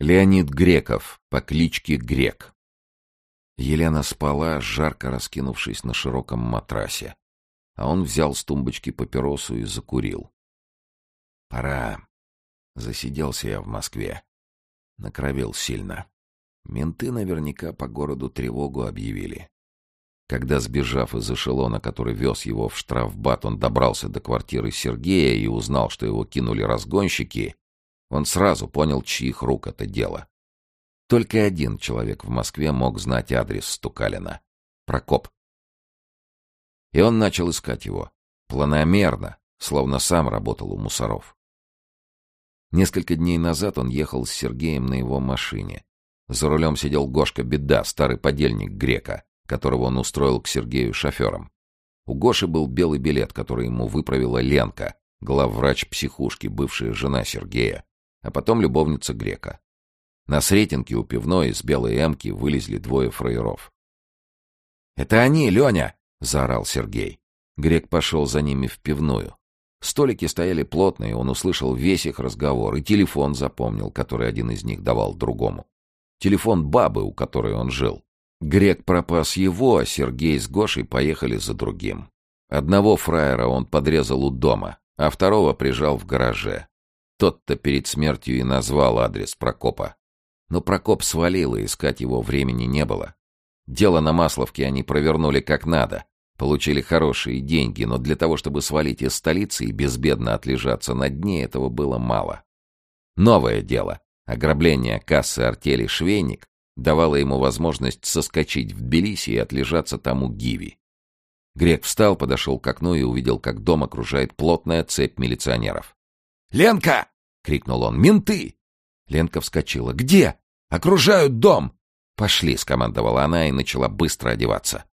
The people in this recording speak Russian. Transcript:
Леонид Греков по кличке Грек. Елена спала, жарко раскинувшись на широком матрасе, а он взял с тумбочки папиросу и закурил. Пора. Засиделся я в Москве. Накровил сильно. Менты наверняка по городу тревогу объявили. Когда, сбежав из эшелона, который вез его в штрафбат, он добрался до квартиры Сергея и узнал, что его кинули разгонщики, он сразу понял, чьих рук это дело. Только один человек в Москве мог знать адрес Стукалина — Прокоп. И он начал искать его. Планомерно, словно сам работал у мусоров. Несколько дней назад он ехал с Сергеем на его машине. За рулем сидел Гошка Беда, старый подельник Грека, которого он устроил к Сергею шофером. У Гоши был белый билет, который ему выправила Ленка, главврач психушки, бывшая жена Сергея а потом любовница грека. На Сретенке у пивной из белой эмки вылезли двое фраеров. «Это они, Леня!» — заорал Сергей. Грек пошел за ними в пивную. Столики стояли плотные, он услышал весь их разговор и телефон запомнил, который один из них давал другому. Телефон бабы, у которой он жил. Грек пропас его, а Сергей с Гошей поехали за другим. Одного фраера он подрезал у дома, а второго прижал в гараже. Тот-то перед смертью и назвал адрес Прокопа. Но Прокоп свалил, и искать его времени не было. Дело на Масловке они провернули как надо. Получили хорошие деньги, но для того, чтобы свалить из столицы и безбедно отлежаться на дне, этого было мало. Новое дело. Ограбление кассы артели «Швейник» давало ему возможность соскочить в Тбилиси и отлежаться там у Гиви. Грек встал, подошел к окну и увидел, как дом окружает плотная цепь милиционеров. «Ленка!» — крикнул он. «Менты!» Ленка вскочила. «Где?» «Окружают дом!» «Пошли!» — скомандовала она и начала быстро одеваться.